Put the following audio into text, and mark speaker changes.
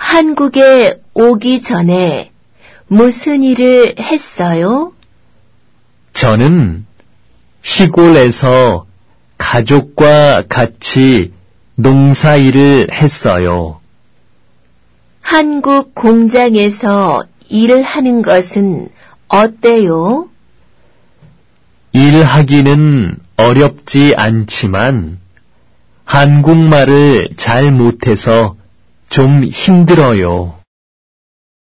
Speaker 1: 한국에 오기 전에 무슨 일을 했어요?
Speaker 2: 저는 시골에서 가족과 같이 농사 일을 했어요.
Speaker 1: 한국 공장에서 일을 하는 것은 어때요?
Speaker 2: 일하기는 어렵지 않지만 한국말을 잘 못해서 좀 힘들어요.